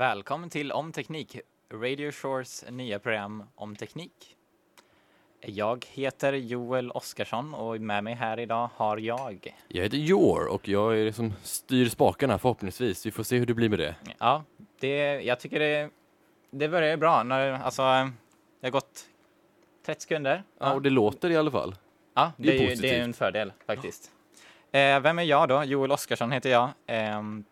Välkommen till Om Teknik, Radio Shores nya program om teknik. Jag heter Joel Oskarsson och med mig här idag har jag. Jag heter Jor och jag är det som styr spakarna förhoppningsvis. Vi får se hur det blir med det. Ja, det, jag tycker det, det börjar bra. När, alltså, det har gått 30 sekunder. Ja, och det låter i alla fall. Ja, det är det, är, ju- det är en fördel faktiskt. Eh, vem är jag då? Joel Oskarsson heter jag. Ehm,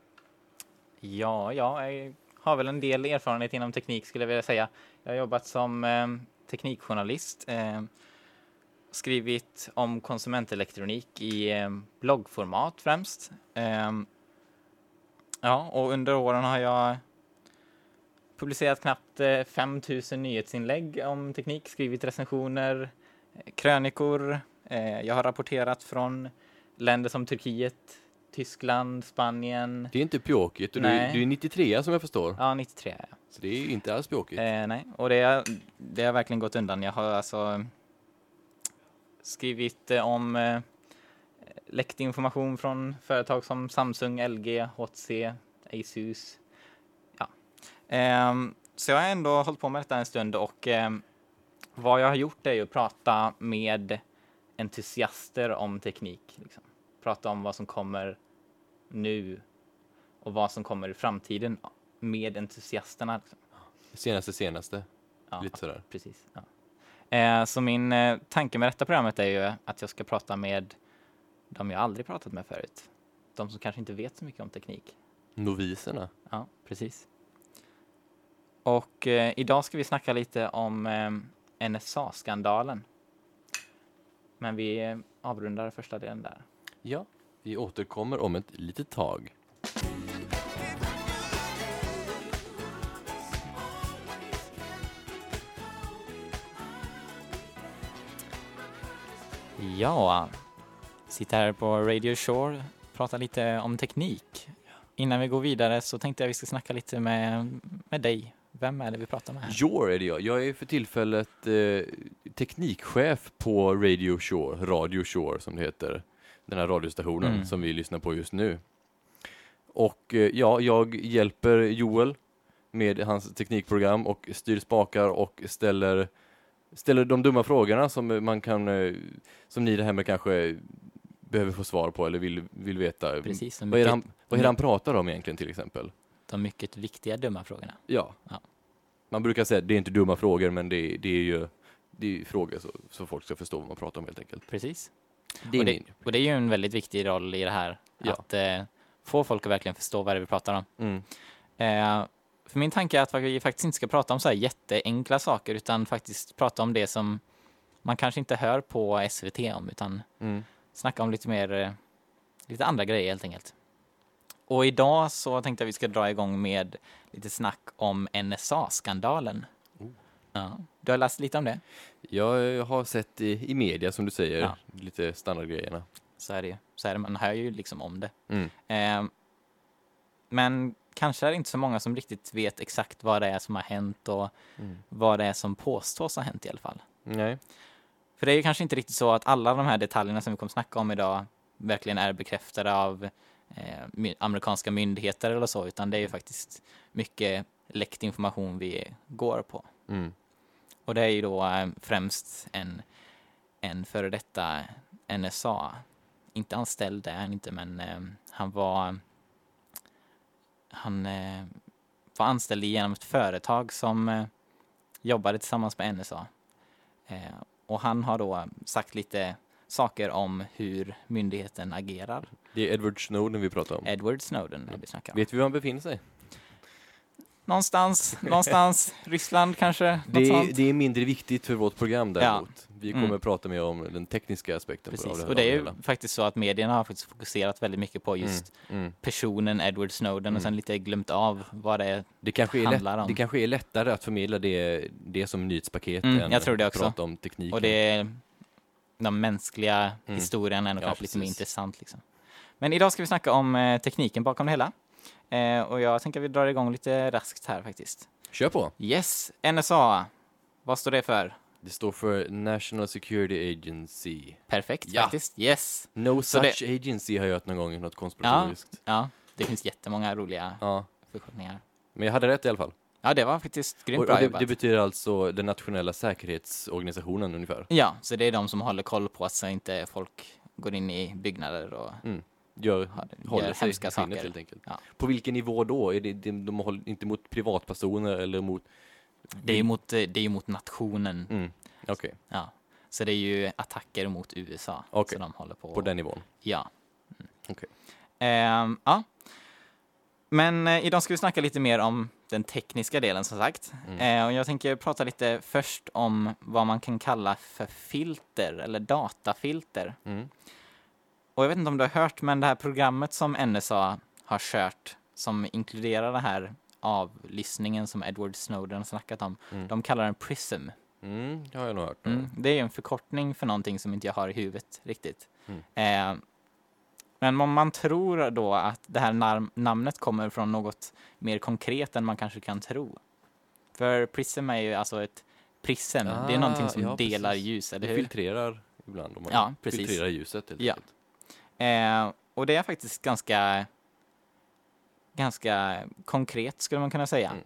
ja, jag är, har väl en del erfarenhet inom teknik skulle jag vilja säga. Jag har jobbat som eh, teknikjournalist. eh, skrivit om konsumentelektronik i eh, bloggformat främst. Eh, ja, och under åren har jag publicerat knappt eh, 5000 nyhetsinlägg om teknik, skrivit recensioner, eh, krönikor. Eh, jag har rapporterat från länder som Turkiet, Tyskland, Spanien. Det är inte pjåkigt och du, Nej. du är 93 som jag förstår. Ja, 93 är jag. Så det är inte alls pjåkigt. Eh, nej, och det, har- det har verkligen gått undan. Jag har alltså skrivit eh, om eh, läckt information från företag som Samsung, LG, HTC, Asus. Ja. Ehm, så jag har ändå hållit på med detta en stund och ehm, vad jag har gjort är ju att prata med entusiaster om teknik. Liksom. Prata om vad som kommer nu och vad som kommer i framtiden med entusiasterna. Liksom. Senaste senaste. Ja, Lite sådär. precis. Ja. Eh, så min eh, tanke med detta programmet är ju att jag ska prata med de jag aldrig pratat med förut. De som kanske inte vet så mycket om teknik. Noviserna. Ja, precis. Och eh, idag ska vi snacka lite om eh, NSA-skandalen. Men vi eh, avrundar första delen där. Ja. Vi återkommer om ett litet tag. Ja, sitter här på Radio Shore, pratar lite om teknik. Innan vi går vidare så tänkte jag vi ska snacka lite med, med dig. Vem är det vi pratar med? Jor är det jag. Jag är för tillfället eh, teknikchef på Radio Shore, Radio Shore som det heter. Den här radiostationen Mm. som vi lyssnar på just nu. Och eh, ja, jag hjälper Joel med hans teknikprogram och styr spakar och ställer, ställer de dumma frågorna som man kan, eh, som ni där hemma kanske behöver få svar på eller vill, vill veta. Precis, Vad är, det han, vad är han pratar om egentligen till exempel? de mycket viktiga dumma frågorna. Ja. Ja. Man brukar säga att det är inte dumma frågor, men det, det är ju det är frågor så, så folk ska förstå vad man pratar om helt enkelt. Precis. Är och, det, och det är ju en väldigt viktig roll i det här. Ja. Att eh, få folk att verkligen förstå vad det är vi pratar om. Mm. Eh, för min tanke är att vi faktiskt inte ska prata om så här jätteenkla saker utan faktiskt prata om det som man kanske inte hör på SVT om utan Mm. snacka om lite mer, eh, lite andra grejer helt enkelt. Och idag så tänkte jag vi ska dra igång med lite snack om NSA-skandalen. Ja. Du har läst lite om det? Jag har sett i, i media, som du säger, Ja. lite standardgrejerna. Så är det. Så är det, man hör ju liksom om det. Mm. Eh, men kanske är det inte så många som riktigt vet exakt vad det är som har hänt och Mm. vad det är som påstås ha hänt i alla fall. Nej. För det är ju kanske inte riktigt så att alla de här detaljerna som vi kommer snacka om idag verkligen är bekräftade av eh, my- amerikanska myndigheter eller så, utan det är ju faktiskt mycket läckt information vi går på. Mm. Och det är ju då eh, främst en, en före detta NSA, inte anställd är han inte, men eh, han var han eh, var anställd genom ett företag som jobbade tillsammans med NSA. Och han har då sagt lite saker om hur myndigheten agerar. Det är Edward Snowden vi pratar om. Edward Snowden är vi snackar om. Vet vi var han befinner sig? Någonstans, någonstans, Ryssland kanske, Det är, det är mindre viktigt för vårt program däremot. Vi kommer Mm. prata mer om den tekniska aspekten. Precis, här- och det är ju faktiskt så att medierna har faktiskt fokuserat väldigt mycket på just Mm. personen Edward Snowden och Mm. sen lite glömt av vad det är. Det, kanske är lätt, handlar om. det kanske är lättare att förmedla det, det som nyhetspaket Mm, än jag tror det att också. prata om tekniken. Och det är den mänskliga Mm. historien är nog Ja, kanske lite mer precis. intressant. Liksom. Men idag ska vi snacka om eh, tekniken bakom det hela. Eh, och jag tänker att vi drar igång lite raskt här faktiskt. Kör på! Yes, NSA. Vad står det för? Det står för National Security Agency. Perfekt Ja. faktiskt. Yes. No Så such agency har jag hört någon gång, något Ja, konspiratoriskt. ja, det finns jättemånga roliga Ja. förkortningar. Men jag hade rätt i alla fall. Ja, det var faktiskt grymt Och, bra det, det betyder alltså den nationella säkerhetsorganisationen ungefär. Ja, så det är de som håller koll på att så inte folk går in i byggnader och Gör, håller gör sig hemska saker. helt enkelt. Ja. På vilken nivå då? Är det, det, de håller inte mot privatpersoner eller mot... Det är ju mot, eh, det är mot nationen. Mm. Okej, Ja. Så det är ju attacker mot USA. Okej. Så de håller på. på den nivån. Ja. Mm. Okej. Ehm, ja. Men eh, idag ska vi snacka lite mer om den tekniska delen som sagt. Mm. Eh, och jag tänker prata lite först om vad man kan kalla för filter eller datafilter. Mm. Och jag vet inte om du har hört, men det här programmet som NSA har kört som inkluderar den här avlyssningen som Edward Snowden har snackat om. Mm. De kallar den PRISM. Mm, det har jag nog hört. Mm. Det är en förkortning för någonting som inte jag har i huvudet riktigt. Mm. Eh, men om man tror då att det här nam- namnet kommer från något mer konkret än man kanske kan tro. För prism är ju alltså ett prism. det är Ah, någonting som ja, delar precis. ljus, eller Det hur? filtrerar ibland. Om man Ja, precis. filtrerar ljuset helt Ja. enkelt. Eh, och det är faktiskt ganska ganska konkret skulle man kunna säga. Mm.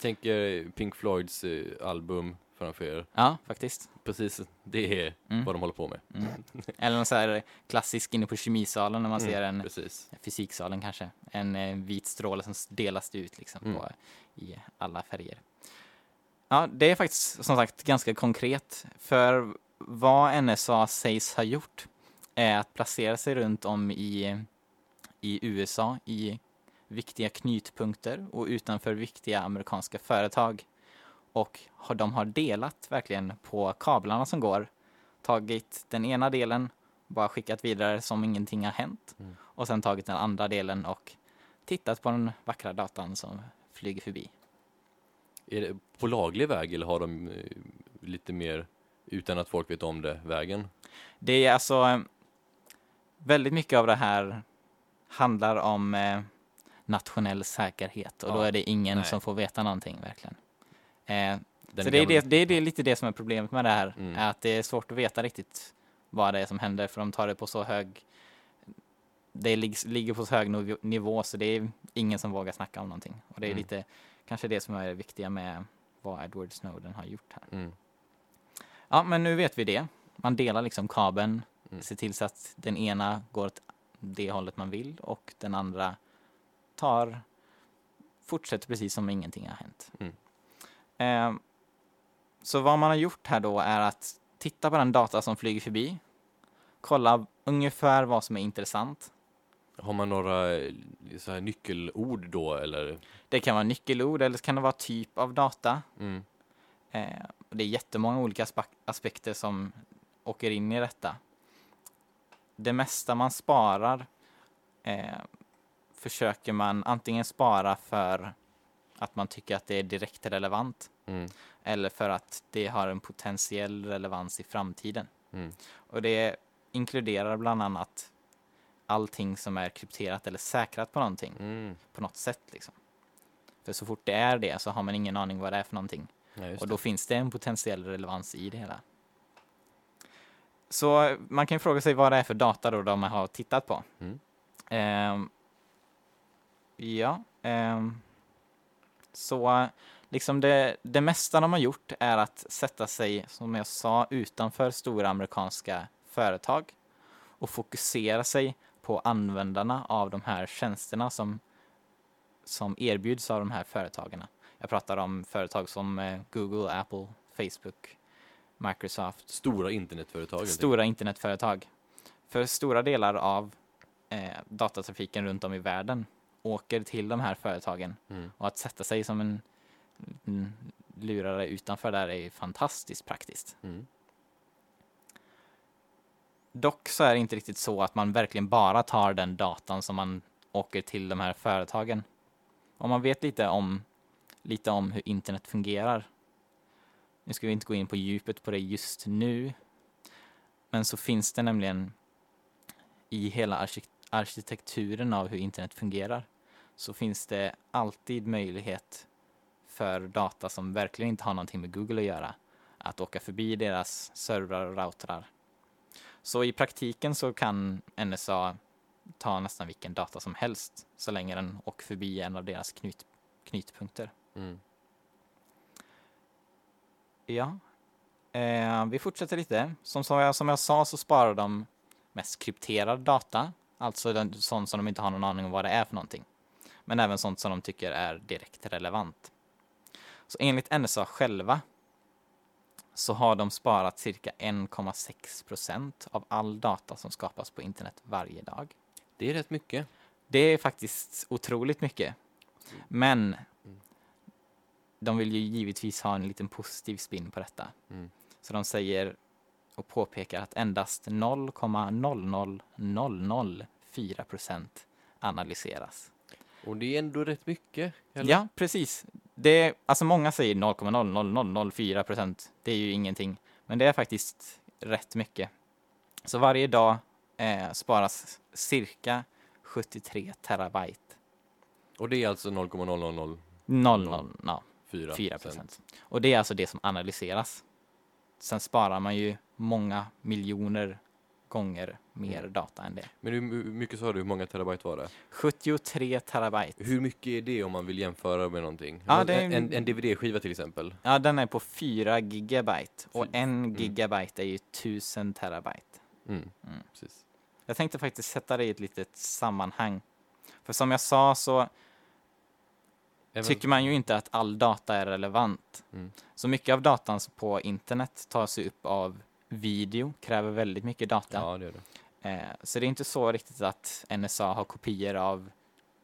Tänker Pink Floyds eh, album framför er. Ja, faktiskt. Precis, det är Mm. vad de håller på med. Mm. Eller någon så här klassisk inne på kemisalen när man ser Mm, en Precis. fysiksalen kanske. En eh, vit stråle som delas ut liksom Mm. på, i alla färger. Ja, det är faktiskt som sagt ganska konkret. För vad NSA sägs ha gjort är att placera sig runt om i, i USA i viktiga knutpunkter och utanför viktiga amerikanska företag. Och har, de har delat verkligen på kablarna som går. Tagit den ena delen, bara skickat vidare som ingenting har hänt. Mm. Och sen tagit den andra delen och tittat på den vackra datan som flyger förbi. Är det på laglig väg eller har de eh, lite mer utan att folk vet om det, vägen? Det är alltså väldigt mycket av det här handlar om eh, nationell säkerhet och då Ja, är det ingen nej. som får veta någonting verkligen. Eh, så det är, det, det är det lite det som är problemet med det här, Mm. är att det är svårt att veta riktigt vad det är som händer för de tar det på så hög det lig- ligger på så hög niv- nivå så det är ingen som vågar snacka om någonting. Och det är Mm. lite kanske det som är det viktiga med vad Edward Snowden har gjort här. Mm. Ja, men nu vet vi det. Man delar liksom kabeln, Mm. ser till så att den ena går åt det hållet man vill och den andra tar, fortsätter precis som ingenting har hänt. Mm. Eh, så vad man har gjort här då är att titta på den data som flyger förbi, kolla ungefär vad som är intressant. Har man några eh, så här nyckelord då eller? Det kan vara nyckelord eller så kan det vara typ av data. Mm. Eh, det är jättemånga olika aspekter som åker in i detta. Det mesta man sparar eh, försöker man antingen spara för att man tycker att det är direkt relevant Mm. eller för att det har en potentiell relevans i framtiden. Mm. Och det inkluderar bland annat allting som är krypterat eller säkrat på någonting Mm. på något sätt. Liksom. För så fort det är det så har man ingen aning vad det är för någonting. Ja, Och det. då finns det en potentiell relevans i det hela. Så man kan ju fråga sig vad det är för data då de har tittat på. Mm. Ehm, ja, ehm, så liksom det, det mesta de har gjort är att sätta sig, som jag sa, utanför stora amerikanska företag och fokusera sig på användarna av de här tjänsterna som, som erbjuds av de här företagen. Jag pratar om företag som eh, Google, Apple, Facebook, Microsoft, Stora internetföretag. stora internetföretag. För stora delar av eh, datatrafiken runt om i världen åker till de här företagen. Mm. Och att sätta sig som en, en lurare utanför där är fantastiskt praktiskt. Mm. Dock så är det inte riktigt så att man verkligen bara tar den datan som man åker till de här företagen. Om man vet lite om, lite om hur internet fungerar. Nu ska vi inte gå in på djupet på det just nu. Men så finns det nämligen i hela arkitekturen av hur internet fungerar så finns det alltid möjlighet för data som verkligen inte har någonting med Google att göra att åka förbi deras servrar och routrar. Så i praktiken så kan NSA ta nästan vilken data som helst så länge den åker förbi en av deras knut, knutpunkter. Mm. Ja. Eh, vi fortsätter lite. Som, som, jag, som jag sa så sparar de mest krypterad data. Alltså den, sånt som de inte har någon aning om vad det är för någonting. Men även sånt som de tycker är direkt relevant. Så enligt NSA själva så har de sparat cirka 1,6 procent av all data som skapas på internet varje dag. Det är rätt mycket. Det är faktiskt otroligt mycket. Men. De vill ju givetvis ha en liten positiv spin på detta. Mm. Så de säger och påpekar att endast 0,00004 procent analyseras. Och det är ändå rätt mycket. eller? Ja, precis. Det är, alltså många säger 0,00004 procent. Det är ju ingenting. Men det är faktiskt rätt mycket. Så varje dag eh, sparas cirka 73 terabyte. Och det är alltså 0,0004 00, ja, 4 procent. procent. Och det är alltså det som analyseras. Sen sparar man ju många miljoner gånger mer Mm. data än det. Men hur mycket sa du, hur många terabyte var det? 73 terabyte. Hur mycket är det om man vill jämföra med någonting? Ja, En- är- en, en DVD-skiva till exempel. Ja, den är på 4 gigabyte och Fy- en gigabyte är ju 1000 terabyte. Mm. Mm. Precis. Jag tänkte faktiskt sätta det i ett litet sammanhang. För som jag sa så tycker man ju inte att all data är relevant. Mm. Så mycket av datan på internet tas ju upp av video, kräver väldigt mycket data. Ja, det det. Eh, så det är inte så riktigt att NSA har kopior av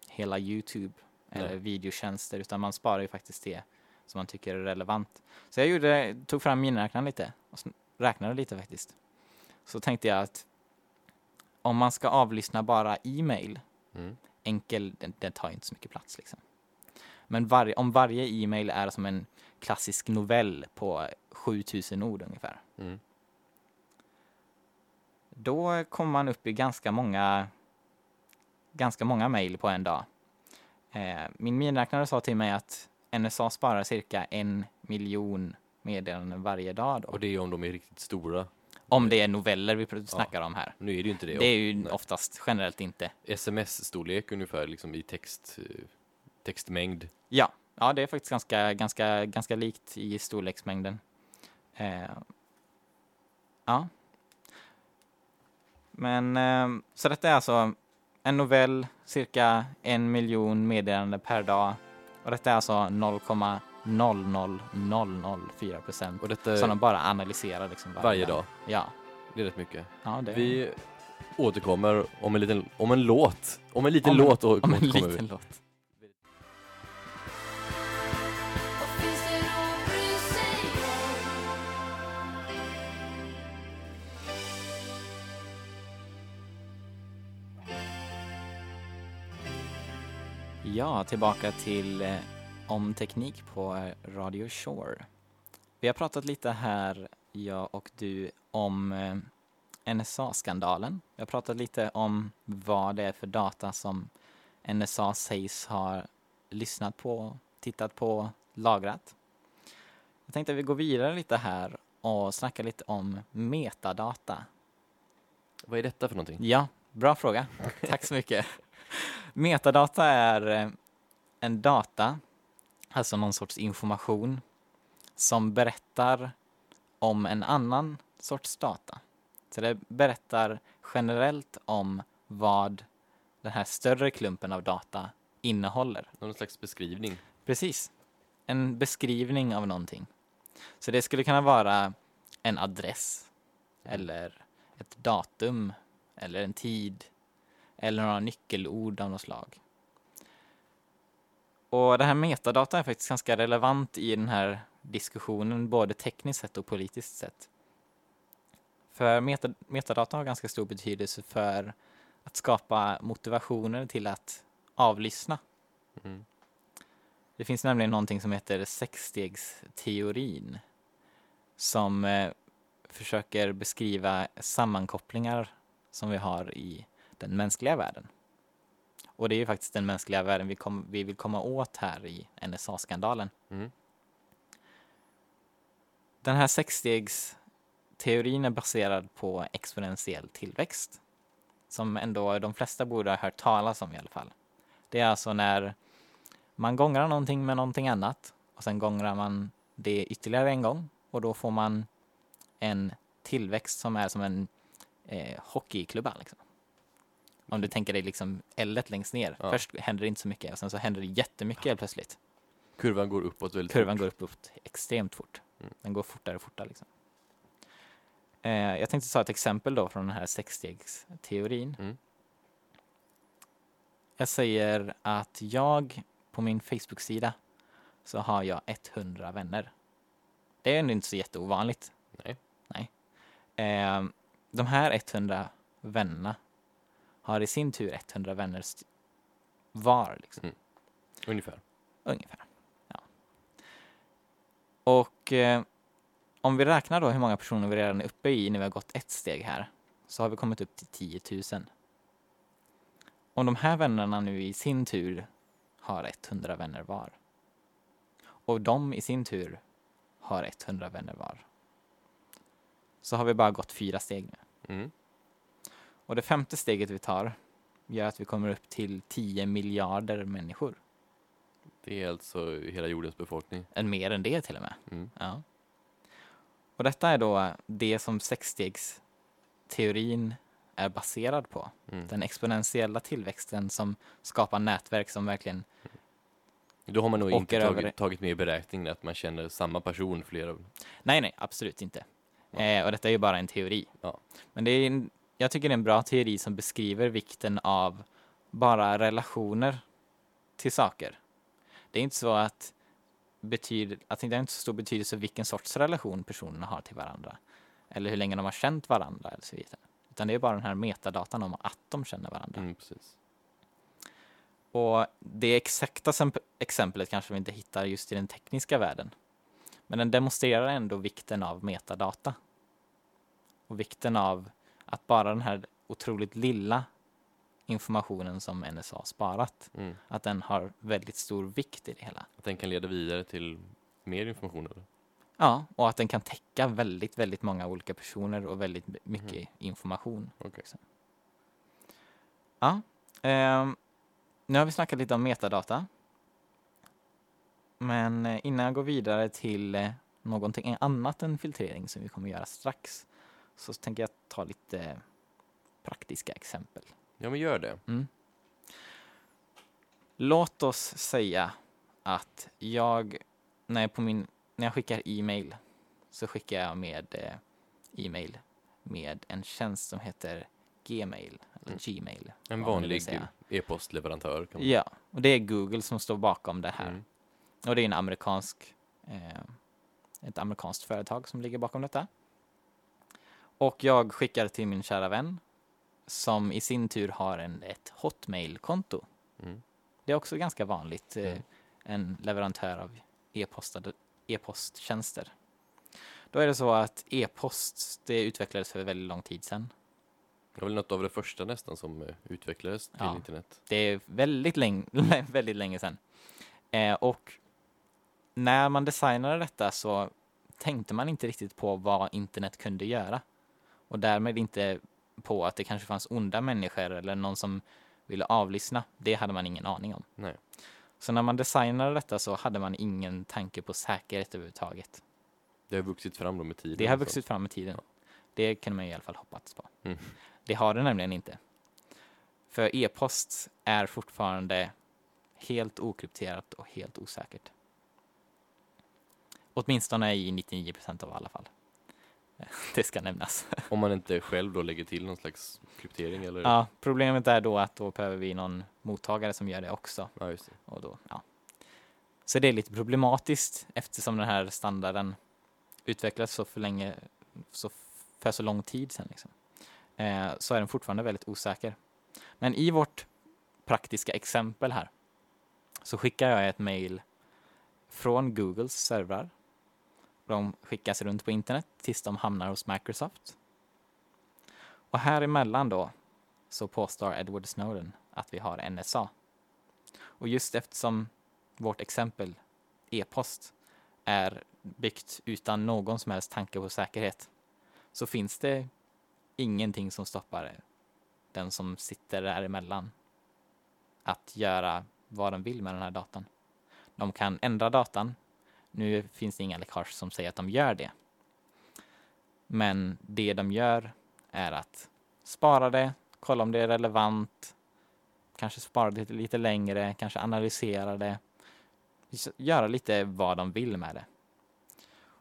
hela Youtube eller Nej. videotjänster utan man sparar ju faktiskt det som man tycker är relevant. Så jag gjorde, tog fram miniräknaren lite och räknade lite faktiskt. Så tänkte jag att om man ska avlyssna bara e-mail, Mm. enkel, den, den tar inte så mycket plats liksom. Men varje, om varje e-mail är som en klassisk novell på 7000 ord ungefär Mm. då kommer man upp i ganska många ganska många mejl på en dag. Eh, min miniräknare sa till mig att NSA sparar cirka en miljon meddelanden varje dag då. Och det är om de är riktigt stora. Om det är noveller vi snackar om här. Nu är det ju inte det. Det är ju Nej. oftast generellt inte. SMS-storlek ungefär liksom i text, eh, textmängd. Ja, ja det är faktiskt ganska, ganska, ganska likt i storleksmängden. Eh, ja. Men eh, så detta är alltså en novell, cirka en miljon meddelanden per dag. Och detta är alltså 0,00004 procent. Och detta Som de bara analyserar liksom varje dag. Ja, Det är rätt mycket. ja det Vi återkommer om en liten, om en låt. Om en liten Om låt och om en liten vi. låt. Ja, tillbaka till eh, om teknik på Radio Shore. Vi har pratat lite här, jag och du, om eh, NSA-skandalen. Vi har pratat lite om vad det är för data som NSA sägs ha lyssnat på, tittat på, lagrat. Jag tänkte att vi går vidare lite här och snackar lite om metadata. Vad är detta för någonting? Ja, bra fråga. Tack så mycket. Metadata är eh, en data, alltså någon sorts information, som berättar om en annan sorts data. Så det berättar generellt om vad den här större klumpen av data innehåller. Någon slags beskrivning. Precis. En beskrivning av någonting. Så det skulle kunna vara en adress eller ett datum eller en tid eller några nyckelord av något slag. Och det här metadata är faktiskt ganska relevant i den här diskussionen både tekniskt sett och politiskt sett. För meta, metadata har ganska stor betydelse för att skapa motivationer till att avlyssna. Mm. Det finns nämligen någonting som heter sexstegsteorin som eh, försöker beskriva sammankopplingar som vi har i den mänskliga världen. Och det är ju faktiskt den mänskliga världen vi, kom, vi vill komma åt här i NSA-skandalen. Mm. Den här sexstegsteorin är baserad på exponentiell tillväxt. Som ändå de flesta borde ha hört talas om i alla fall. Det är alltså när Man gångrar någonting med någonting annat och sen gångrar man det ytterligare en gång och då får man en tillväxt som är som en eh, hockeyklubba. Liksom. Om du tänker dig liksom L längst ner. Ja. Först händer det inte så mycket och sen så händer det jättemycket helt plötsligt. Kurvan går uppåt väldigt Kurvan fort. går upp, upp extremt fort. Mm. Den går fortare och fortare. Liksom. Eh, jag tänkte ta ett exempel då från den här sexstegsteorin. Mm. Jag säger att jag på min Facebook-sida så har jag 100 vänner. Det är ändå inte så jätteovanligt. Nej. Nej. Eh, de här 100 vännerna har i sin tur 100 vänner var. Liksom. Ungefär. Ungefär. Ja. Och eh, om vi räknar då hur många personer vi redan är uppe i när vi har gått ett steg här så har vi kommit upp till 10 000. Om de här vännerna nu i sin tur har 100 vänner var och de i sin tur har 100 vänner var så har vi bara gått fyra steg nu. Mm. Och det femte steget vi tar gör att vi kommer upp till 10 miljarder människor. Det är alltså hela jordens befolkning. Än mer än det till och med. Mm. Ja. Och detta är då det som sexstegsteorin är baserad på. Mm. Den exponentiella tillväxten som skapar nätverk som verkligen, Då har man nog inte tagit, tagit med i beräkningen att man känner samma person flera... nej nej, absolut inte. Ja. Eh, och detta är ju bara en teori. Ja. Men det är, en, jag tycker det är en bra teori som beskriver vikten av bara relationer till saker. Det är inte så att, betyder, att det har inte så stor betydelse vilken sorts relation personerna har till varandra. Eller hur länge de har känt varandra eller så vidare. Utan det är bara den här metadatan om att de känner varandra. Mm. Och det exakta exemplet kanske vi inte hittar just i den tekniska världen. Men den demonstrerar ändå vikten av metadata. Och vikten av att bara den här otroligt lilla informationen som NSA sparat, Mm. att den har väldigt stor vikt i det hela. Att den kan leda vidare till mer information eller? Ja, och att den kan täcka väldigt, väldigt många olika personer och väldigt mycket information. Okej. Ja, ehm, nu har vi snackat lite om metadata. Men eh, innan jag går vidare till eh, någonting annat än filtrering som vi kommer göra strax så tänker jag ta lite praktiska exempel. Ja, men gör det. Mm. Låt oss säga att jag, när jag, på min, när jag skickar e-mail så skickar jag med eh, e-mail med en tjänst som heter Gmail, eller Mm. Gmail. En vanlig e-postleverantör. Man... Ja, och det är Google som står bakom det här. Mm. Och det är en amerikansk, eh, ett amerikanskt företag som ligger bakom detta. Och jag skickar till min kära vän som i sin tur har en, ett Hotmail-konto. Mm. Det är också ganska vanligt, eh, Mm. en leverantör av e-posttjänster. Då är det så att e-post, det utvecklades för väldigt lång tid sedan. Det var väl något av det första nästan som eh, utvecklades till Ja. internet. Det är väldigt, länge, väldigt länge sedan. Eh, och när man designade detta så tänkte man inte riktigt på vad internet kunde göra. Och därmed inte på att det kanske fanns onda människor eller någon som ville avlyssna. Det hade man ingen aning om. Nej. Så när man designade detta så hade man ingen tanke på säkerhet överhuvudtaget. Det har vuxit fram då med tiden. Det har vuxit fram med tiden. Det kan man i alla fall hoppas på. Mm. Det har det nämligen inte. För e-post är fortfarande helt okrypterat och helt osäkert. Åtminstone i 99 procent av alla fall. Det ska nämnas. Om man inte själv då lägger till någon slags kryptering eller? Ja, problemet är då att då behöver vi någon mottagare som gör det också. Ja, just det. Och då, ja. Så det är lite problematiskt eftersom den här standarden utvecklades så för länge, så för så lång tid sedan. Liksom. Eh, så är den fortfarande väldigt osäker. Men i vårt praktiska exempel här så skickar jag ett mail från Googles servrar. De skickas runt på internet tills de hamnar hos Microsoft. Och här emellan då så påstår Edward Snowden att vi har NSA. Och just eftersom vårt exempel e-post är byggt utan någon som helst tanke på säkerhet så finns det ingenting som stoppar den som sitter däremellan att göra vad den vill med den här datan. De kan ändra datan. Nu finns det inga läckage som säger att de gör det. Men det de gör är att spara det, kolla om det är relevant, kanske spara det lite längre, kanske analysera det, göra lite vad de vill med det.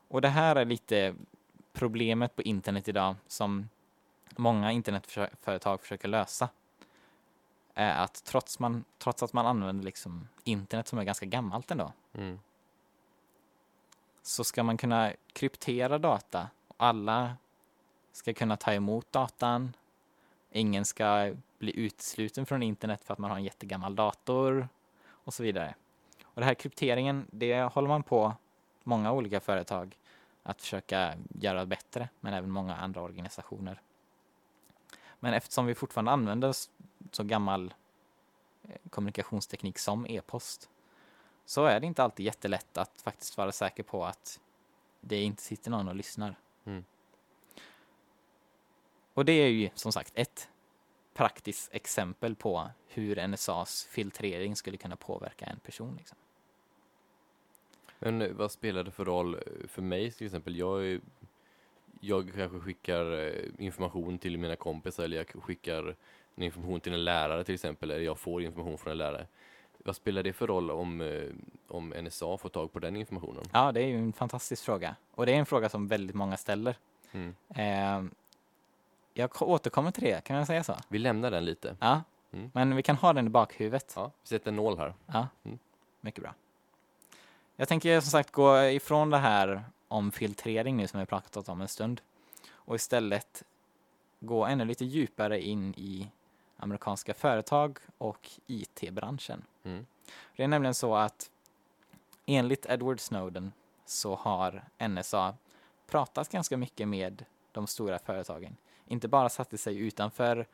Och det här är lite problemet på internet idag som många internetföretag försöker lösa. Är att trots, man, trots att man använder liksom internet som är ganska gammalt ändå, Mm så ska man kunna kryptera data. Alla ska kunna ta emot datan. Ingen ska bli utesluten från internet för att man har en jättegammal dator och så vidare. Och det här krypteringen, det håller man på många olika företag att försöka göra bättre, men även många andra organisationer. Men eftersom vi fortfarande använder så gammal eh, kommunikationsteknik som e-post så är det inte alltid jättelätt att faktiskt vara säker på att det inte sitter någon och lyssnar. Mm. Och det är ju som sagt ett praktiskt exempel på hur NSAs filtrering skulle kunna påverka en person. Liksom. Men eh, vad spelar det för roll eh, för mig till exempel? Jag, jag kanske skickar eh, information till mina kompisar eller jag skickar information till en lärare till exempel, eller jag får information från en lärare. Vad spelar det för roll om, eh, om NSA får tag på den informationen? Ja, det är ju en fantastisk fråga. Och det är en fråga som väldigt många ställer. Mm. Eh, jag återkommer till det, kan jag säga så? Vi lämnar den lite. Ja, Mm. men vi kan ha den i bakhuvudet. Ja, vi sätter en nål här. Ja, Mm. mycket bra. Jag tänker som sagt gå ifrån det här om filtrering nu som vi pratat om en stund och istället gå ännu lite djupare in i amerikanska företag och IT-branschen. Mm. Det är nämligen så att enligt Edward Snowden så har NSA pratat ganska mycket med de stora företagen. Inte bara satt sig utanför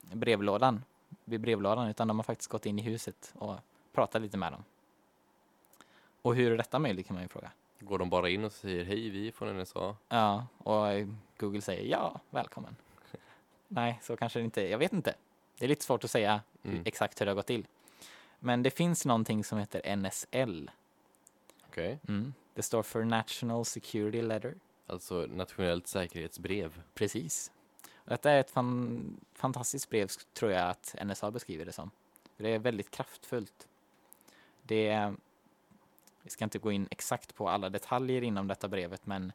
brevlådan, vid brevlådan, utan de har faktiskt gått in i huset och pratat lite med dem. Och hur är detta möjligt kan man ju fråga. Går de bara in och säger hej, vi från NSA? Ja, och Google säger ja, välkommen. Nej, så kanske det inte är. Jag vet inte. Det är lite svårt att säga Mm. exakt hur det har gått till. Men det finns någonting som heter NSL. Okej, Mm. Det står för National Security Letter. alltså nationellt säkerhetsbrev. Precis. Och Detta är ett fan, fantastiskt brev, tror jag att NSA beskriver det som. Det är väldigt kraftfullt. Det är, vi ska inte gå in exakt på alla detaljer inom detta brevet, men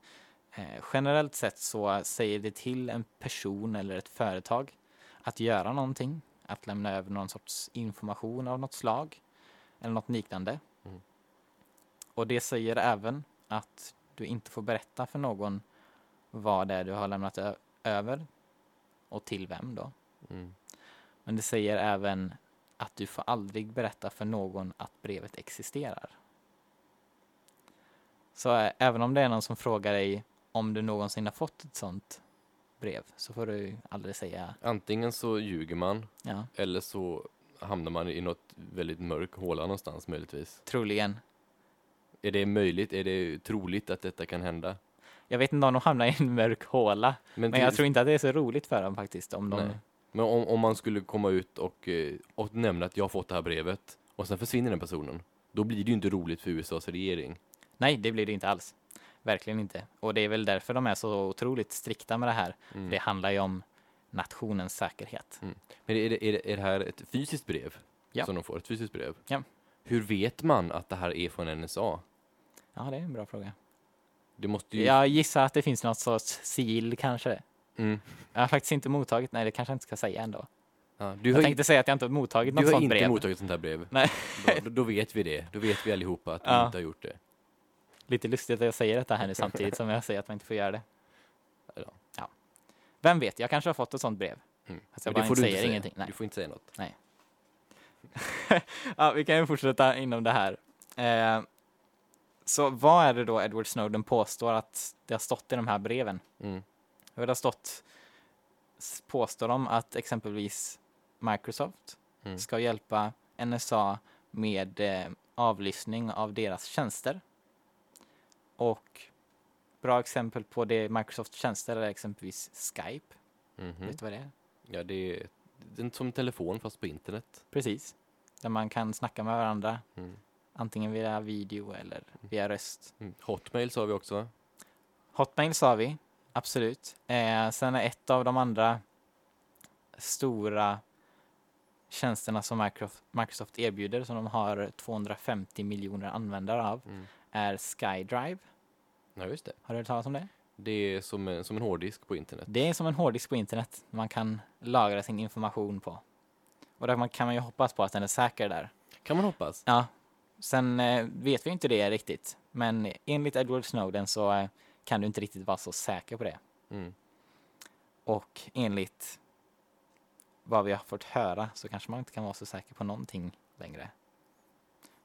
eh, generellt sett så säger det till en person eller ett företag att göra någonting, att lämna över någon sorts information av något slag eller något liknande. Mm. Och det säger även att du inte får berätta för någon vad det är du har lämnat över och till vem då. Mm. Men det säger även att du får aldrig berätta för någon att brevet existerar. Så eh, även om det är någon som frågar dig om du någonsin har fått ett sånt brev så får du aldrig säga Antingen så ljuger man, ja, eller så hamnar man i något väldigt mörk håla någonstans möjligtvis. troligen. Är det möjligt? Är det troligt att detta kan hända? Jag vet inte om de hamnar i en mörk håla, men till- jag tror inte att det är så roligt för dem faktiskt. Om de, Nej. Men om, om man skulle komma ut och, eh, och nämna att jag har fått det här brevet och sen försvinner den personen, då blir det ju inte roligt för USAs regering. Nej, det blir det inte alls. Verkligen inte. Och det är väl därför de är så otroligt strikta med det här. Mm. Det handlar ju om nationens säkerhet. Men är det, är, det, är det här ett fysiskt brev Ja. som de får? Ett fysiskt brev? Ja. Hur vet man att det här är från NSA? Ja, det är en bra fråga. Det måste ju... Jag gissar att det finns något sorts sigill kanske. Mm. Jag har faktiskt inte mottagit, nej det kanske jag inte ska säga ändå. Ja, du Jag har, tänkte säga att jag inte har mottagit du något har sånt inte brev. mottagit sånt här brev. Nej. Bra, då, då vet vi det. Då vet vi allihopa att du Ja. inte har gjort det. Lite lustigt att jag säger detta här nu samtidigt som jag säger att man inte får göra det. Ja. Vem vet, jag kanske har fått ett sånt brev. Mm. Fast jag bara inte säger inte ingenting. Nej. Du får inte säga något. Ja, vi kan ju fortsätta inom det här. Eh, så vad är det då Edward Snowden påstår att det har stått i de här breven? Mm. Det har stått påstår de att exempelvis Microsoft Mm. ska hjälpa NSA med eh, avlyssning av deras tjänster. Och bra exempel på det Microsoft tjänster är exempelvis Skype. Mhm. Vet du vad det är? Ja, det är, som telefon fast på internet. Precis. Där man kan snacka med varandra Mm. Antingen via video eller via röst. Mm. Hotmail sa vi också. Hotmail sa vi, absolut. Eh, sen är ett av de andra stora tjänsterna som Microsoft, Microsoft erbjuder, som de har 250 miljoner användare av, Mm. Är SkyDrive. Ja, just det. Har du hört talas om det? Det är som en, som en hårddisk på internet. Det är som en hårddisk på internet man kan lagra sin information på. Och där kan man ju hoppas på att den är säker där. Kan man hoppas? Ja, sen eh, vet vi inte det riktigt. Men enligt Edward Snowden så eh, kan du inte riktigt vara så säker på det. Mm. Och enligt vad vi har fått höra så kanske man inte kan vara så säker på någonting längre.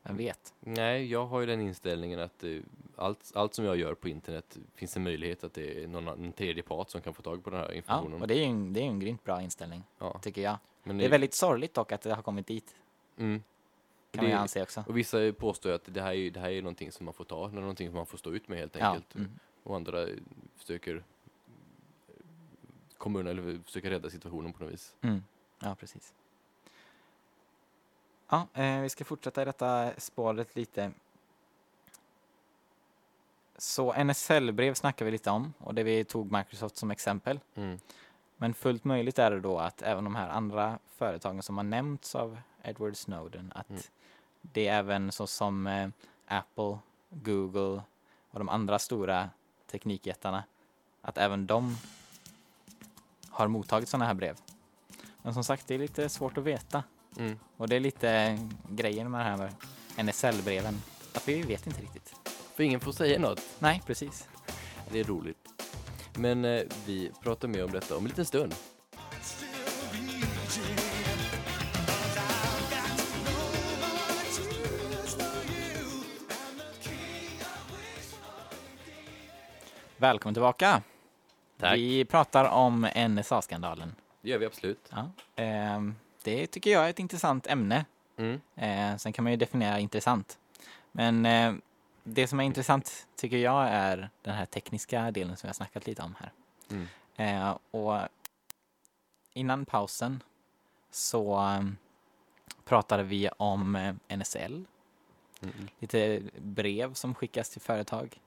Vem vet? Nej, jag har ju den inställningen att eh, allt, allt som jag gör på internet finns en möjlighet att det är någon en tredje part som kan få tag på den här Ja, informationen. och det är ju en, det är en grymt bra inställning, Ja, tycker jag. men Det är väldigt sorgligt dock att det har kommit dit, mm. kan man Det- anse också. Och vissa påstår att det här, är, det här är någonting som man får ta, någonting som man får stå ut med helt Ja, enkelt. mm. Och andra försöker komma undan, eller försöker rädda situationen på något vis. Mm. Ja, precis. Ja, eh, vi ska fortsätta i detta spåret lite. Så NSL-brev snackar vi lite om och det vi tog Microsoft som exempel. Mm. Men fullt möjligt är det då att även de här andra företagen som har nämnts av Edward Snowden, att Mm. det är även så som eh, Apple, Google och de andra stora teknikjättarna, att även de har mottagit sådana här brev. Men som sagt, det är lite svårt att veta. Mm. Och det är lite grejen med det här med NSL-breven, att vi vet inte riktigt. För ingen får säga något. Nej, precis. Det är roligt. Men eh, vi pratar mer om detta om en liten stund. Välkommen tillbaka! Tack. Vi pratar om NSA-skandalen. Det gör vi absolut. Ja. ehm, det tycker jag är ett intressant ämne. Mm. Eh, sen kan man ju definiera intressant. Men eh, det som är intressant tycker jag är den här tekniska delen som har snackat lite om här. Mm. Eh, och innan pausen så pratade vi om NSL, Mm. lite brev som skickas till företag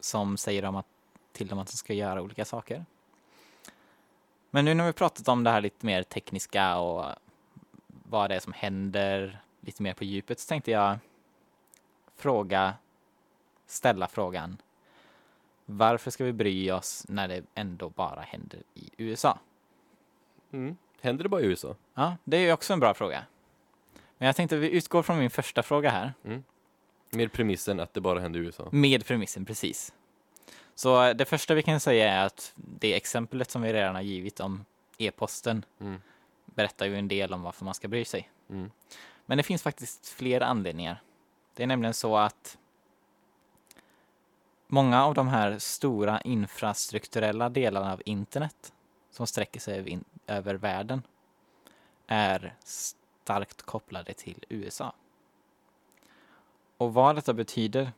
som säger dem att, till dem att de ska göra olika saker. Men nu när vi pratat om det här lite mer tekniska och vad det är som händer lite mer på djupet så tänkte jag fråga, ställa frågan varför ska vi bry oss när det ändå bara händer i USA? Mm. Händer det bara i USA? Ja, det är ju också en bra fråga. Men jag tänkte vi utgår från min första fråga här. Med premissen att det bara händer i USA? Med premissen, precis. Så eh, det första vi kan säga är att det exemplet som vi redan har givit om e-posten Mm. Berättar ju en del om varför man ska bry sig. Mm. Men det finns faktiskt fler anledningar. Det är nämligen så att många av de här stora infrastrukturella delarna av internet som sträcker sig över, världen är starkt kopplade till USA. Och vad detta betyder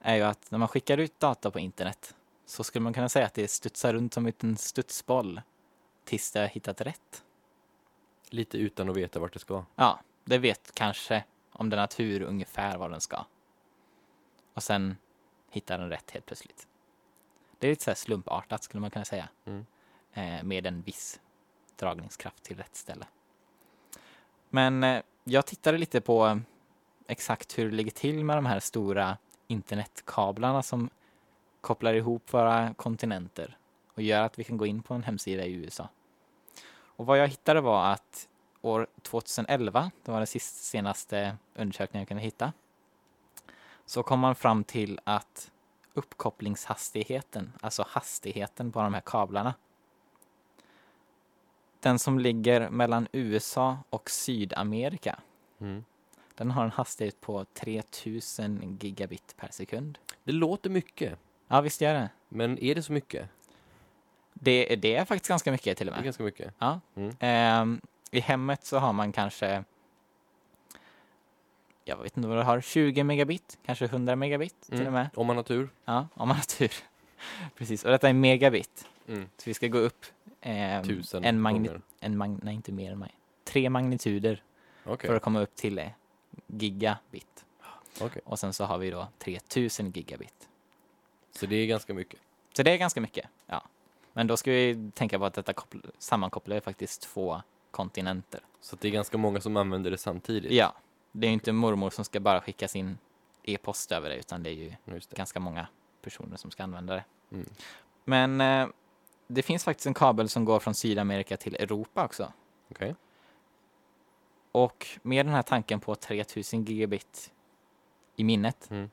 är ju att när man skickar ut data på internet så skulle man kunna säga att det studsar runt som en studsboll tills det har hittat rätt. Lite utan att veta vart det ska. Ja, det vet kanske om den natur ungefär vad den ska. Och sen hittar den rätt helt plötsligt. Det är lite så här slumpartat skulle man kunna säga. Mm. Eh, med en viss dragningskraft till rätt ställe. Men eh, jag tittade lite på eh, exakt hur det ligger till med de här stora internetkablarna som kopplar ihop våra kontinenter och gör att vi kan gå in på en hemsida i USA. Och vad jag hittade var att år 2011, det var den senaste undersökningen jag kunde hitta, så kom man fram till att uppkopplingshastigheten, alltså hastigheten på de här kablarna, den som ligger mellan USA och Sydamerika, Mm. den har en hastighet på 3000 gigabit per sekund. Det låter mycket, Ja, visst gör det. men är det så mycket? Det, det är faktiskt ganska mycket till och Det är med. ganska mycket. Ja. Mm. Ehm, I hemmet så har man kanske, jag vet inte vad du har, 20 megabit, kanske 100 megabit till Mm. och med. Om man har tur. Ja, om man har tur. Precis, och detta är megabit. Mm. Så vi ska gå upp ehm, Tusen en magni- gånger. en mag- nej inte mer än mig. Tre magnituder Okej. för att komma upp till eh, gigabit. Okej. Och sen så har vi då 3000 gigabit. Så det är ganska mycket. Så det är ganska mycket, ja. Men då ska vi tänka på att detta koppl- sammankopplar ju faktiskt två kontinenter. Så det är ganska många som använder det samtidigt. Ja, det är ju inte mormor som ska bara skicka sin e-post över det, utan det är ju det. ganska många personer som ska använda det. Mm. Men eh, det finns faktiskt en kabel som går från Sydamerika till Europa också. Okej. Och med den här tanken på 3000 gigabit i minnet Mm.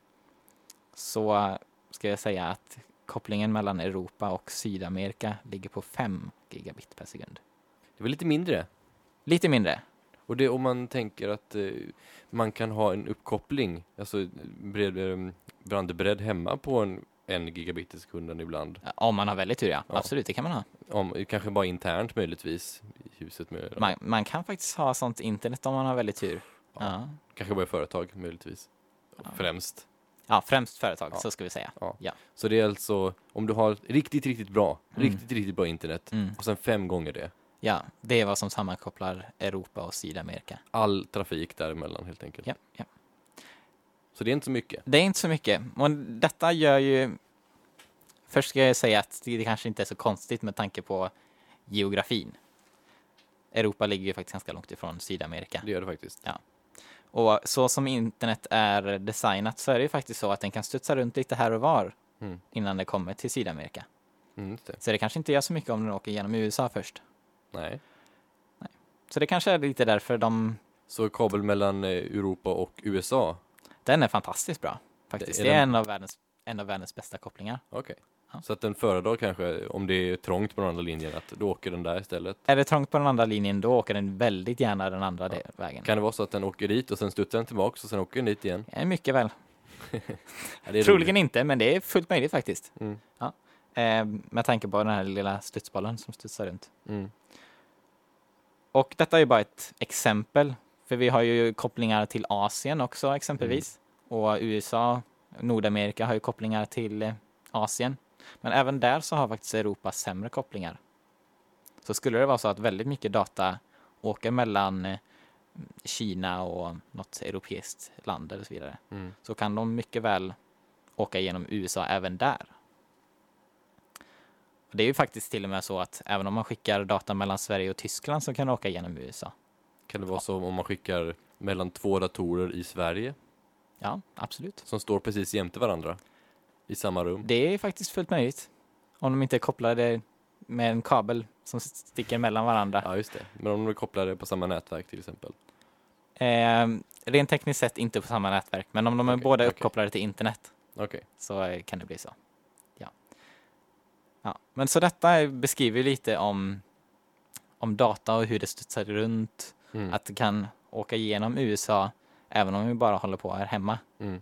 så ska jag säga att kopplingen mellan Europa och Sydamerika ligger på 5 gigabit per sekund. Det var lite mindre. Lite mindre. Och det om man tänker att eh, man kan ha en uppkoppling, alltså bred, eh, brandberedd hemma på en, en gigabit i sekunden ibland. Om man har väldigt tur, ja. Ja. Absolut, det kan man ha. Om, kanske bara internt möjligtvis i huset med Man, man kan faktiskt ha sånt internet om man har väldigt tur. Ja. Ja, Kanske bara i företag möjligtvis. Främst. Ja främst företag, Ja. så ska vi säga. Så det är alltså, om du har riktigt, riktigt bra, Mm. riktigt, riktigt bra internet Mm. och sen fem gånger det. Ja, det är vad som sammankopplar Europa och Sydamerika. All trafik däremellan helt enkelt. Ja, ja. Så det är inte så mycket. Det är inte så mycket. Och detta gör ju... Först ska jag säga att det kanske inte är så konstigt med tanke på geografin. Europa ligger ju faktiskt ganska långt ifrån Sydamerika. Det gör det faktiskt. Och så som internet är designat så är det ju faktiskt så att den kan studsa runt lite här och var Mm. innan det kommer till Sydamerika. Mm, det. Så det kanske inte gör så mycket om den åker genom USA först. Nej. Så det kanske är lite därför de... Så kabel mellan eh, Europa och USA. Den är fantastiskt bra. Faktiskt. Det Det är är, den- en, av världens, en av världens bästa kopplingar. Okej. Ja. Så att den föredrar kanske, om det är trångt på den andra linjen, att då åker den där istället. Är det trångt på den andra linjen, då åker den väldigt gärna den andra Ja. vägen. Kan det vara så att den åker dit och sen studsar den tillbaks och sen åker den dit igen? Ja, mycket väl. Ja, Troligen inte, men det är fullt möjligt faktiskt. Mm. Eh, med tanke på den här lilla studsbollen som studsar runt. Mm. Och detta är ju bara ett exempel. För vi har ju kopplingar till Asien också exempelvis. Och USA, Nordamerika har ju kopplingar till eh, Asien. Men även där så har faktiskt Europa sämre kopplingar. Så skulle det vara så att väldigt mycket data åker mellan eh, Kina och något europeiskt land eller så vidare. Mm. så kan de mycket väl åka genom USA även där. Och Det är ju faktiskt till och med så att även om man skickar data mellan Sverige och Tyskland så kan det åka genom USA. Kan det vara så om man skickar mellan två datorer i Sverige Ja, absolut. som står precis jämte varandra i samma rum? Det är faktiskt fullt möjligt. Om de inte är kopplade med en kabel som sticker mellan varandra. Ja, just det. Men om de är kopplade på samma nätverk till exempel? Eh, rent tekniskt sett inte på samma nätverk, men om de är Okej, båda okej. uppkopplade till internet Okej. så eh, kan det bli så. Ja. ja. Men så detta beskriver lite om, om data och hur det studsar runt. Mm. Att det kan åka igenom USA även om vi bara håller på här hemma. Mm.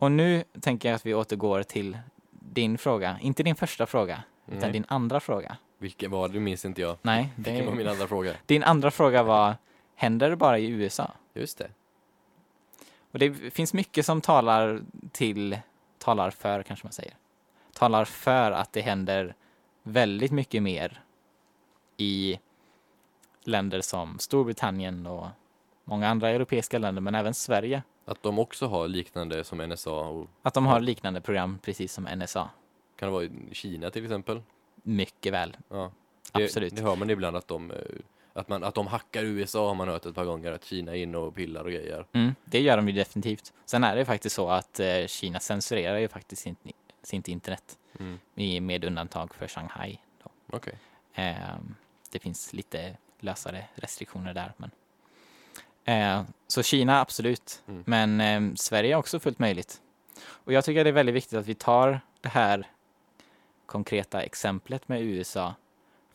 Och nu tänker jag att vi återgår till din fråga. Inte din första fråga, utan Nej. din andra fråga. Vilken var? Det minns inte jag. Nej, det Vilken var min andra fråga? din andra fråga var, händer det bara i USA? Just det. Och det finns mycket som talar till, talar för kanske man säger, talar för att det händer väldigt mycket mer i länder som Storbritannien och många andra europeiska länder, men även Sverige. Att de också har liknande som NSA och Att de har liknande program precis som NSA. kan det vara i Kina till exempel? Mycket väl, Ja. Det, absolut. Det hör man ibland att de, eh, att, man, att de hackar USA har man hört ett par gånger, att Kina är inne och pillar och grejer. Mm, det gör de ju definitivt. Sen är det faktiskt så att eh, Kina censurerar ju faktiskt sitt, sitt internet, Mm. med undantag för Shanghai. Då. Okej. Ehm, det finns lite lösare restriktioner där. Men, Eh, så Kina, absolut. Mm. Men ehm, Sverige är också fullt möjligt. Och jag tycker det är väldigt viktigt att vi tar det här konkreta exemplet med USA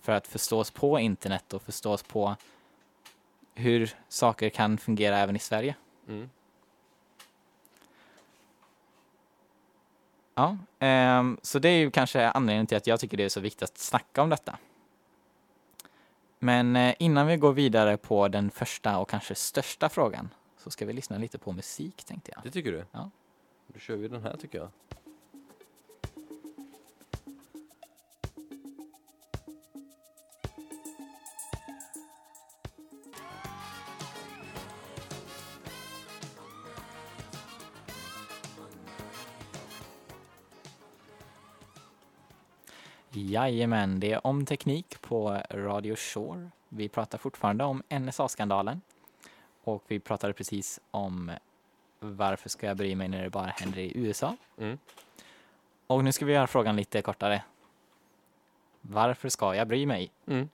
för att förstå oss på internet och förstå oss på hur saker kan fungera även i Sverige. Mm. Ja, ehm, så det är ju kanske anledningen till att jag tycker det är så viktigt att snacka om detta. Men eh, innan vi går vidare på den första och kanske största frågan så ska vi lyssna lite på musik tänkte jag. Det tycker du? Ja. Då kör vi den här tycker jag. Jajamän, det är om teknik på Radio Shore. Vi pratar fortfarande om NSA-skandalen. Och vi pratade precis om varför ska jag bry mig när det bara händer i USA? Mm. Och nu ska vi göra frågan lite kortare. Varför ska jag bry mig? Mm.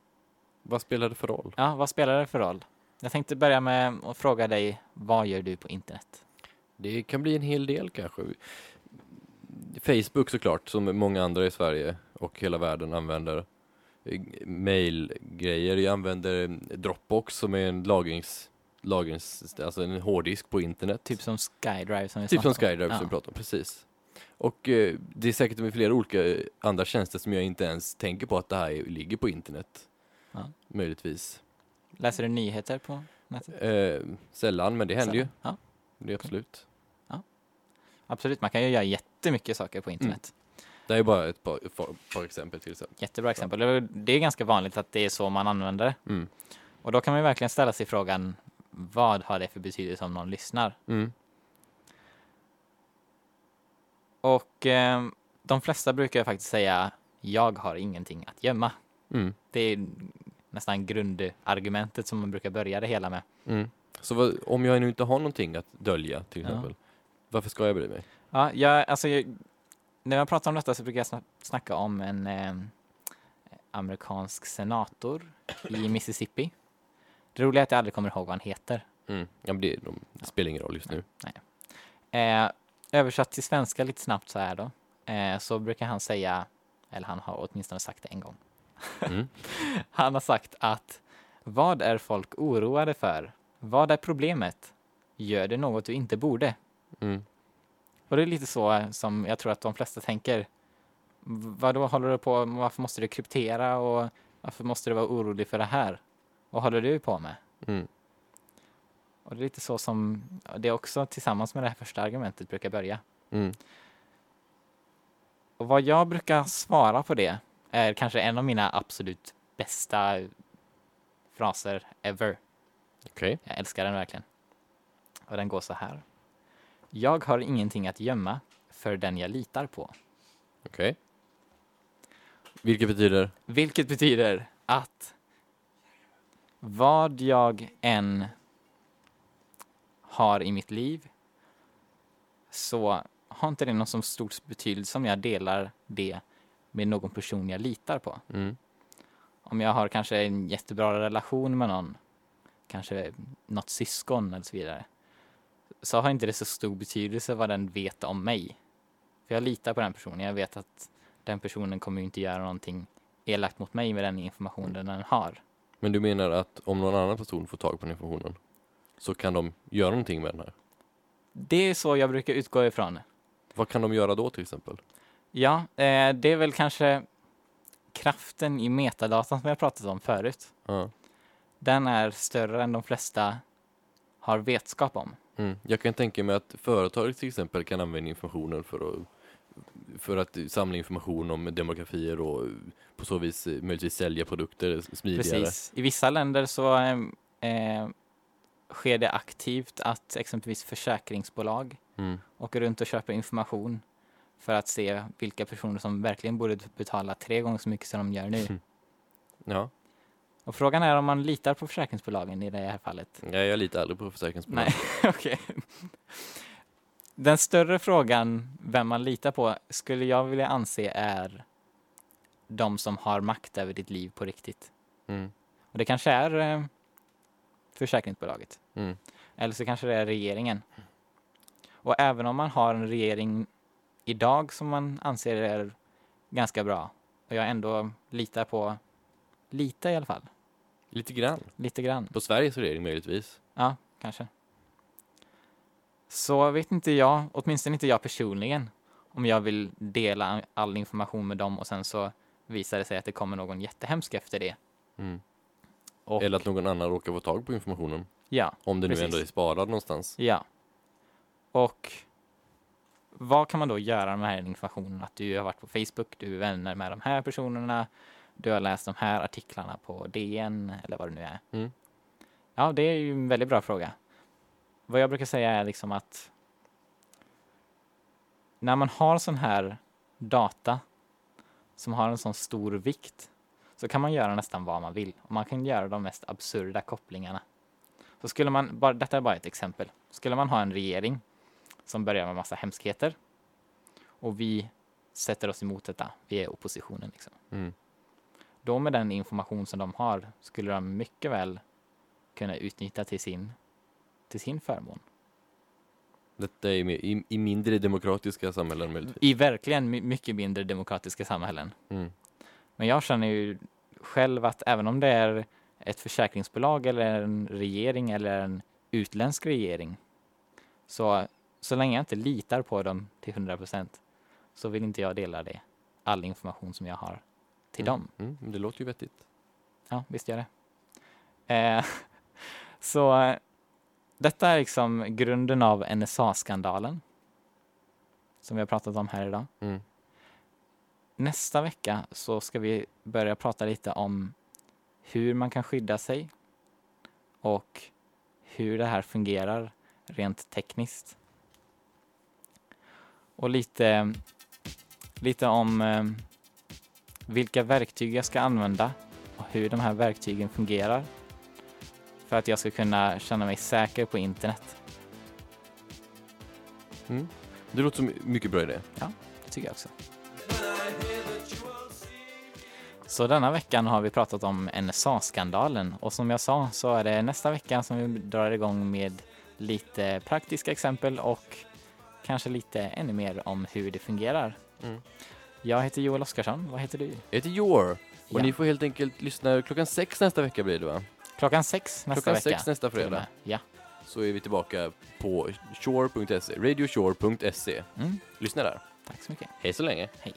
Vad spelar det för roll? Ja, vad spelar det för roll? Jag tänkte börja med att fråga dig, vad gör du på internet? Det kan bli en hel del kanske. Facebook såklart, som många andra i Sverige och hela världen använder. Mailgrejer, jag använder Dropbox som är en lagrings, lagrings alltså en hårddisk på internet. Typ som SkyDrive som vi Typ som snackade om. Skydrive som Ja. vi pratade om, precis. Och eh, det är säkert med flera olika andra tjänster som jag inte ens tänker på att det här är- ligger på internet. Ja. Möjligtvis. Läser du nyheter på nätet? Eh, sällan, men det händer ju. Ja, Det är absolut. absolut. Man kan ju göra jättemycket saker på internet. Det är bara ett par, par, par exempel till exempel. Jättebra exempel. Det är- Det är ganska vanligt att det är så man använder det. Mm. Och då kan man ju verkligen ställa sig frågan, vad har det för betydelse om någon lyssnar? Mm. Och eh, de flesta brukar faktiskt säga, jag har ingenting att gömma. Mm. Det är nästan grundargumentet som man brukar börja det hela med. Mm. Så vad, om jag nu inte har någonting att dölja till Ja. exempel, varför ska jag bry mig? Ja, jag, alltså, jag, när jag pratar om detta så brukar jag sna- snacka om en eh, amerikansk senator i Mississippi. Det roliga är att jag aldrig kommer ihåg vad han heter. Mm. Ja, det, de, det spelar ingen roll just nu. Eh, översatt till svenska lite snabbt så här då, eh, så brukar han säga, eller han har åtminstone sagt det en gång. Mm. Han har sagt att vad är folk oroade för? Vad är problemet? Gör det något du inte borde? Mm. Och det är lite så eh, som jag tror att de flesta tänker. Vadå håller du på Varför måste du kryptera och varför måste du vara orolig för det här? Vad håller du på med? Mm. Och det är lite så som det är också tillsammans med det här första argumentet brukar börja. Mm. Och vad jag brukar svara på det är kanske en av mina absolut bästa fraser ever. Okej. Jag älskar den verkligen. Och den går så här. Jag har ingenting att gömma för den jag litar på. Okej. Vilket betyder? Vilket betyder att vad jag än har i mitt liv så har inte det någon som stor betydelse om jag delar det med någon person jag litar på. Mm. Om jag har kanske en jättebra relation med någon, kanske något syskon eller så vidare, så har inte det så stor betydelse vad den vet om mig. För jag litar på den personen. Jag vet att den personen kommer ju inte göra någonting elakt mot mig med den informationen den har. Men du menar att om någon annan person får tag på den informationen så kan de göra någonting med den här? Det är så jag brukar utgå ifrån. Vad kan de göra då till exempel? Ja, eh, det är väl kanske kraften i metadatan som jag pratat om förut. Ja. Den är större än de flesta har vetskap om. Mm. Jag kan tänka mig att företag till exempel kan använda informationen för att, för att samla information om demografier och på så vis eh, möjligtvis sälja produkter smidigare. Precis. I vissa länder så eh, eh, sker det aktivt att exempelvis försäkringsbolag Mm. åker runt och köper information för att se vilka personer som verkligen borde betala tre gånger så mycket som de gör nu. Ja. Och frågan är om man litar på försäkringsbolagen i det här fallet. Nej, jag litar aldrig på försäkringsbolag. Nej, okej. Den större frågan, vem man litar på, skulle jag vilja anse är de som har makt över ditt liv på riktigt. Mm. Och det kanske är eh, försäkringsbolaget. Mm. Eller så kanske det är regeringen. Och även om man har en regering idag som man anser är ganska bra och jag ändå litar på, lite i alla fall, Lite grann. lite grann. På Sveriges regering möjligtvis. Ja, kanske. Så vet inte jag, åtminstone inte jag personligen, om jag vill dela all information med dem och sen så visar det sig att det kommer någon jättehemsk efter det. Mm. Och, Eller att någon annan råkar få tag på informationen. ja, Om det nu Precis. ändå är sparad någonstans. ja. Och vad kan man då göra med den här informationen? Att du har varit på Facebook, du är vänner med de här personerna, du har läst de här artiklarna på DN eller vad det nu är. Mm. Ja, det är ju en väldigt bra fråga. Vad jag brukar säga är liksom att när man har sån här data som har en sån stor vikt så kan man göra nästan vad man vill. Och man kan göra de mest absurda kopplingarna. Så skulle man, bara, detta är bara ett exempel, skulle man ha en regering som börjar med massa hemskheter och vi sätter oss emot detta, vi är oppositionen liksom. Mm. Då med den information som de har skulle de mycket väl kunna utnyttja till sin, till sin förmån. Detta är i, i mindre demokratiska samhällen möjligtvis. I verkligen my- mycket mindre demokratiska samhällen. Mm. Men jag känner ju själv att även om det är ett försäkringsbolag eller en regering eller en utländsk regering så, så länge jag inte litar på dem till 100 procent så vill inte jag dela det, all information som jag har till dem. Mm. Det låter ju vettigt. Ja, visst gör det. Eh, så detta är liksom grunden av NSA-skandalen som vi har pratat om här idag. Mm. Nästa vecka så ska vi börja prata lite om hur man kan skydda sig och hur det här fungerar rent tekniskt. Och lite, lite om eh, vilka verktyg jag ska använda och hur de här verktygen fungerar för att jag ska kunna känna mig säker på internet. Mm. Det låter som mycket bra idé. Det tycker jag också. Så denna veckan har vi pratat om NSA-skandalen och som jag sa så är det nästa vecka som vi drar igång med lite praktiska exempel och kanske lite ännu mer om hur det fungerar. Mm. Jag heter Joel Oskarsson, vad heter du? Jag heter Jor och Ja. ni får helt enkelt lyssna klockan sex nästa vecka blir det va? Klockan sex nästa klockan vecka. sex nästa fredag. Ja. Så är vi tillbaka på shore.se, radioshore.se. Mm. Lyssna där. Tack så mycket. Hej så länge. Worry.